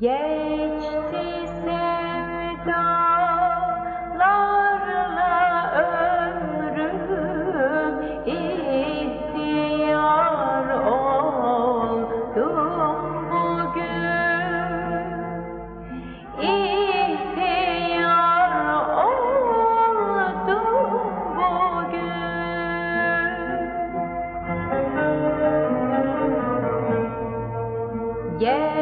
Geçti sevdalarla ömrüm İhtiyar oldum bugün. İhtiyar oldum bugün. Geçti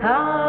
How